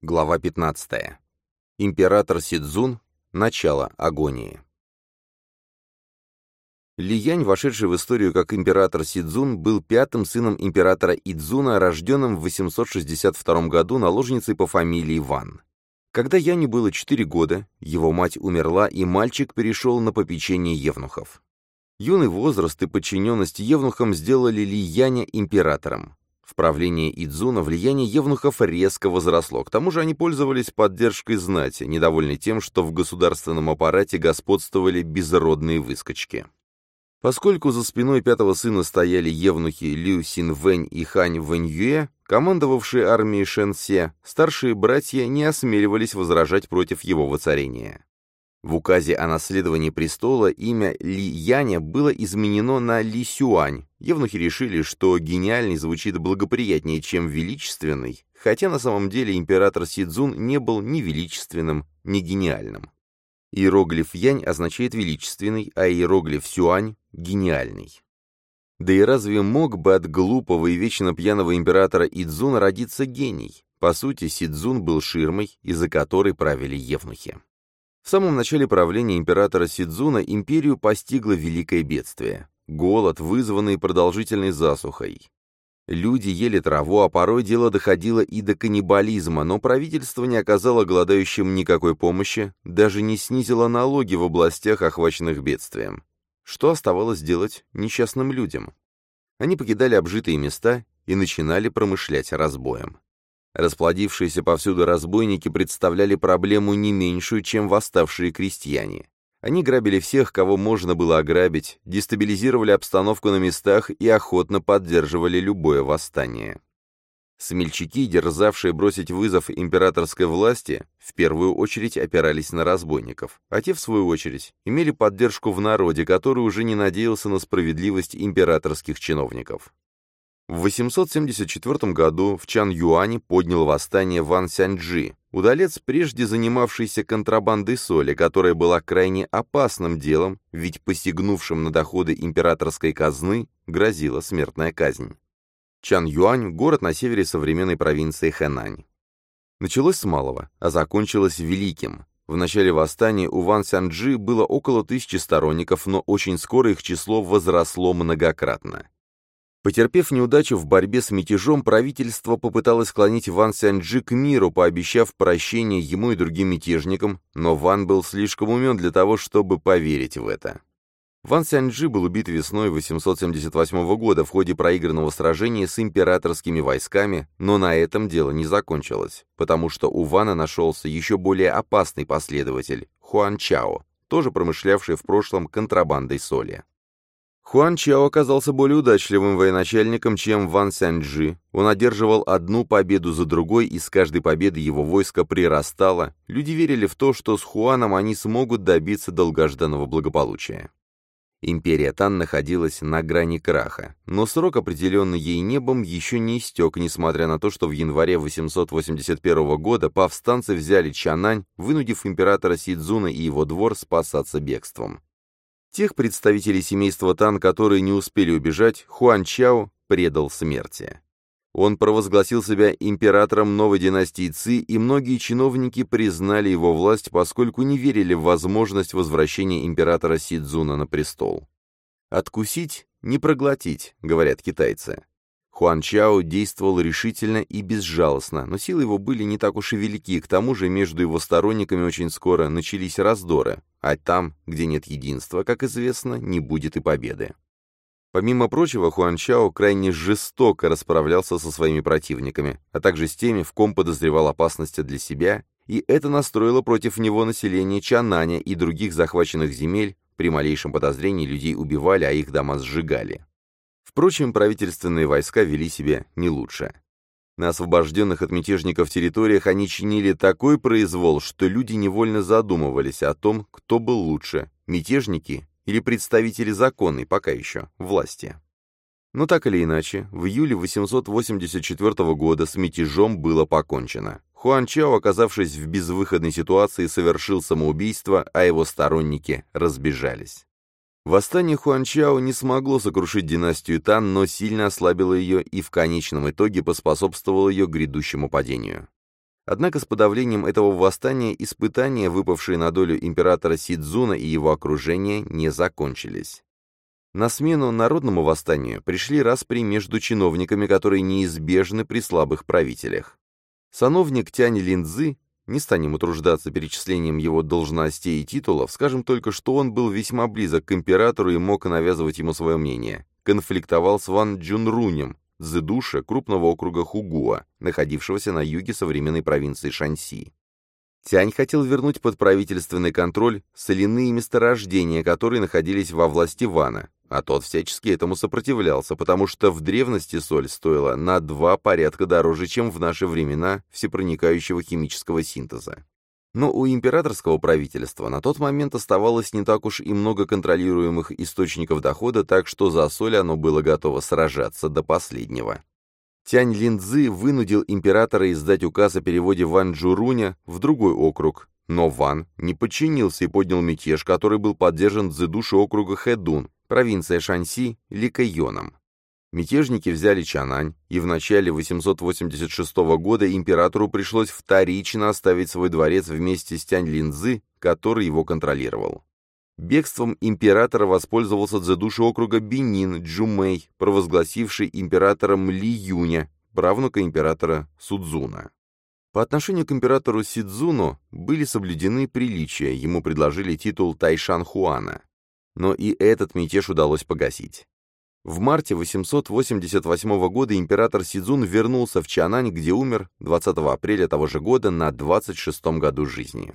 Глава 15. Император Сидзун. Начало агонии. Ли Янь, вошедший в историю как император Сидзун, был пятым сыном императора Идзуна, рожденным в 862 году наложницей по фамилии Ван. Когда Яню было 4 года, его мать умерла, и мальчик перешел на попечение евнухов. Юный возраст и подчиненность евнухам сделали Ли Яня императором. В правлении Идзуна влияние евнухов резко возросло, к тому же они пользовались поддержкой знати, недовольны тем, что в государственном аппарате господствовали безродные выскочки. Поскольку за спиной пятого сына стояли евнухи Лю Синвэнь и Хань Вэньюэ, командовавшие армией Шэньсе, старшие братья не осмеливались возражать против его воцарения. В указе о наследовании престола имя Ли Яня было изменено на Ли Сюань. Евнухи решили, что гениальный звучит благоприятнее, чем величественный, хотя на самом деле император Сидзун не был ни величественным, ни гениальным. Иероглиф Янь означает величественный, а иероглиф Сюань — гениальный. Да и разве мог бы от глупого и вечно пьяного императора Идзуна родиться гений? По сути, Сидзун был ширмой, из-за которой правили евнухи. В самом начале правления императора Сидзуна империю постигло великое бедствие – голод, вызванный продолжительной засухой. Люди ели траву, а порой дело доходило и до каннибализма, но правительство не оказало голодающим никакой помощи, даже не снизило налоги в областях, охваченных бедствием. Что оставалось делать несчастным людям? Они покидали обжитые места и начинали промышлять разбоем. Расплодившиеся повсюду разбойники представляли проблему не меньшую, чем восставшие крестьяне. Они грабили всех, кого можно было ограбить, дестабилизировали обстановку на местах и охотно поддерживали любое восстание. Смельчаки, дерзавшие бросить вызов императорской власти, в первую очередь опирались на разбойников, а те, в свою очередь, имели поддержку в народе, который уже не надеялся на справедливость императорских чиновников. В 874 году в Чан-Юане поднял восстание Ван Сяньджи, удалец, прежде занимавшийся контрабандой соли, которая была крайне опасным делом, ведь посягнувшим на доходы императорской казны грозила смертная казнь. Чан-Юань – город на севере современной провинции Хэнань. Началось с малого, а закончилось великим. В начале восстания у Ван Сянджи было около тысячи сторонников, но очень скоро их число возросло многократно. Потерпев неудачу в борьбе с мятежом, правительство попыталось склонить Ван Сянджи к миру, пообещав прощение ему и другим мятежникам, но Ван был слишком умен для того, чтобы поверить в это. Ван Сянджи был убит весной 878 года в ходе проигранного сражения с императорскими войсками, но на этом дело не закончилось, потому что у Вана нашелся еще более опасный последователь – Хуан Чао, тоже промышлявший в прошлом контрабандой соли. Хуан Чао оказался более удачливым военачальником, чем Ван Сяньджи. Он одерживал одну победу за другой, и с каждой победой его войско прирастало. Люди верили в то, что с Хуаном они смогут добиться долгожданного благополучия. Империя Тан находилась на грани краха, но срок, определенный ей небом, еще не истек, несмотря на то, что в январе 881 года повстанцы взяли Чанань, вынудив императора Сидзуна и его двор спасаться бегством. Тех представителей семейства Тан, которые не успели убежать, Хуан Чао предал смерти. Он провозгласил себя императором новой династии Ци, и многие чиновники признали его власть, поскольку не верили в возможность возвращения императора Сидзуна на престол. «Откусить — не проглотить», — говорят китайцы. Хуан Чао действовал решительно и безжалостно, но силы его были не так уж и велики, к тому же между его сторонниками очень скоро начались раздоры, а там, где нет единства, как известно, не будет и победы. Помимо прочего, Хуан Чао крайне жестоко расправлялся со своими противниками, а также с теми, в ком подозревал опасности для себя, и это настроило против него население Чананя и других захваченных земель, при малейшем подозрении людей убивали, а их дома сжигали. Впрочем, правительственные войска вели себя не лучше. На освобожденных от мятежников территориях они чинили такой произвол, что люди невольно задумывались о том, кто был лучше – мятежники или представители законной, пока еще, власти. Но так или иначе, в июле 884 года с мятежом было покончено. Хуан Чао, оказавшись в безвыходной ситуации, совершил самоубийство, а его сторонники разбежались. Восстание Хуанчао не смогло сокрушить династию Тан, но сильно ослабило ее и в конечном итоге поспособствовало ее грядущему падению. Однако с подавлением этого восстания испытания, выпавшие на долю императора Сидзуна и его окружения, не закончились. На смену народному восстанию пришли распри между чиновниками, которые неизбежны при слабых правителях. Сановник Тянь Линдзы, не станем утруждаться перечислением его должностей и титулов, скажем только, что он был весьма близок к императору и мог навязывать ему свое мнение, конфликтовал с Ван Джунрунем, Зедуша крупного округа Хугуа, находившегося на юге современной провинции Шаньси. Тянь хотел вернуть под правительственный контроль соляные месторождения, которые находились во власти Вана, а тот всячески этому сопротивлялся, потому что в древности соль стоила на два порядка дороже, чем в наши времена всепроникающего химического синтеза. Но у императорского правительства на тот момент оставалось не так уж и много контролируемых источников дохода, так что за соль оно было готово сражаться до последнего. Тянь Линдзы вынудил императора издать указ о переводе Ван Джуруня в другой округ, но Ван не подчинился и поднял мятеж, который был поддержан Цзэдуши округа Хэдун, провинция Шанси, Ликайоном. Мятежники взяли Чанань, и в начале 886 года императору пришлось вторично оставить свой дворец вместе с Тянь Линзы, который его контролировал. Бегством императора воспользовался дзедуши округа Бенин Джумей, провозгласивший императором Ли Юня, правнука императора Судзуна. По отношению к императору Сидзуну были соблюдены приличия, ему предложили титул Тайшан Хуана. Но и этот мятеж удалось погасить. В марте 888 года император Сидзун вернулся в Чанань, где умер 20 апреля того же года на 26-м году жизни.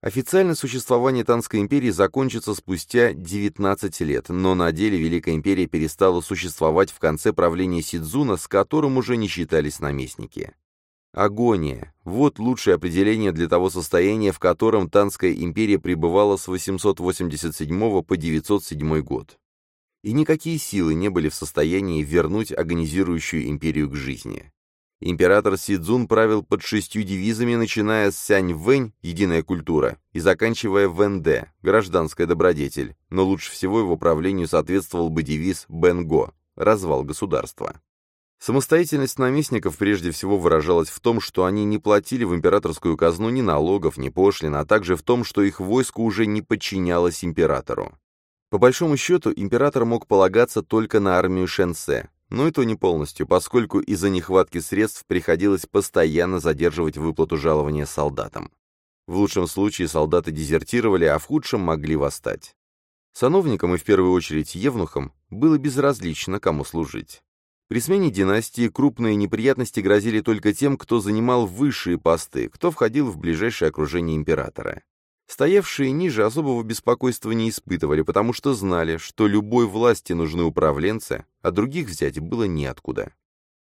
Официально существование Танской империи закончится спустя 19 лет, но на деле Великая империя перестала существовать в конце правления Сидзуна, с которым уже не считались наместники. Агония – вот лучшее определение для того состояния, в котором Танская империя пребывала с 887 по 907 год и никакие силы не были в состоянии вернуть агонизирующую империю к жизни. Император Сидзун правил под шестью девизами, начиная с Сянь-Вэнь – единая культура, и заканчивая Вэнде – гражданская добродетель, но лучше всего его правлению соответствовал бы девиз Бенго – развал государства. Самостоятельность наместников прежде всего выражалась в том, что они не платили в императорскую казну ни налогов, ни пошлин, а также в том, что их войско уже не подчинялось императору. По большому счету, император мог полагаться только на армию Шенсе, но и то не полностью, поскольку из-за нехватки средств приходилось постоянно задерживать выплату жалования солдатам. В лучшем случае солдаты дезертировали, а в худшем могли восстать. Сановникам и в первую очередь евнухам было безразлично, кому служить. При смене династии крупные неприятности грозили только тем, кто занимал высшие посты, кто входил в ближайшее окружение императора. Стоявшие ниже особого беспокойства не испытывали, потому что знали, что любой власти нужны управленцы, а других взять было неоткуда.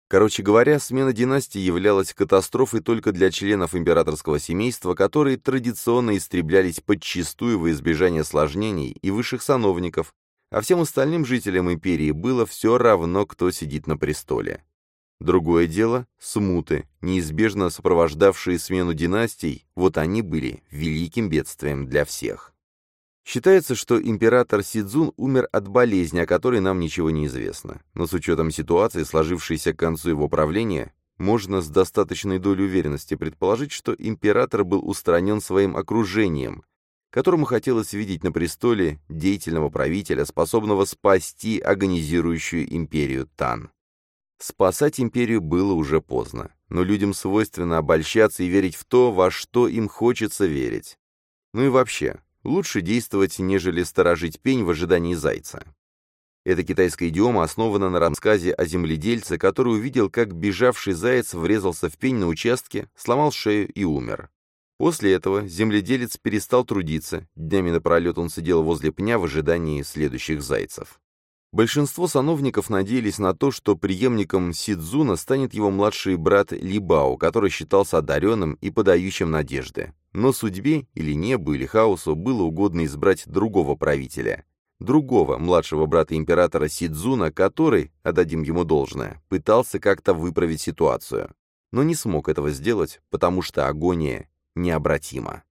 Короче говоря, смена династии являлась катастрофой только для членов императорского семейства, которые традиционно истреблялись подчистую во избежание осложнений и высших сановников, а всем остальным жителям империи было все равно, кто сидит на престоле. Другое дело — смуты, неизбежно сопровождавшие смену династий, вот они были великим бедствием для всех. Считается, что император Сидзун умер от болезни, о которой нам ничего не известно. Но с учетом ситуации, сложившейся к концу его правления, можно с достаточной долей уверенности предположить, что император был устранен своим окружением, которому хотелось видеть на престоле деятельного правителя, способного спасти агонизирующую империю Тан. Спасать империю было уже поздно, но людям свойственно обольщаться и верить в то, во что им хочется верить. Ну и вообще, лучше действовать, нежели сторожить пень в ожидании зайца. Эта китайская идиома основана на рассказе о земледельце, который увидел, как бежавший заяц врезался в пень на участке, сломал шею и умер. После этого земледелец перестал трудиться, днями напролет он сидел возле пня в ожидании следующих зайцев. Большинство сановников надеялись на то, что преемником Сидзуна станет его младший брат Либао, который считался одаренным и подающим надежды. Но судьбе, или небу, или хаосу было угодно избрать другого правителя. Другого, младшего брата императора Сидзуна, который, отдадим ему должное, пытался как-то выправить ситуацию. Но не смог этого сделать, потому что агония необратима.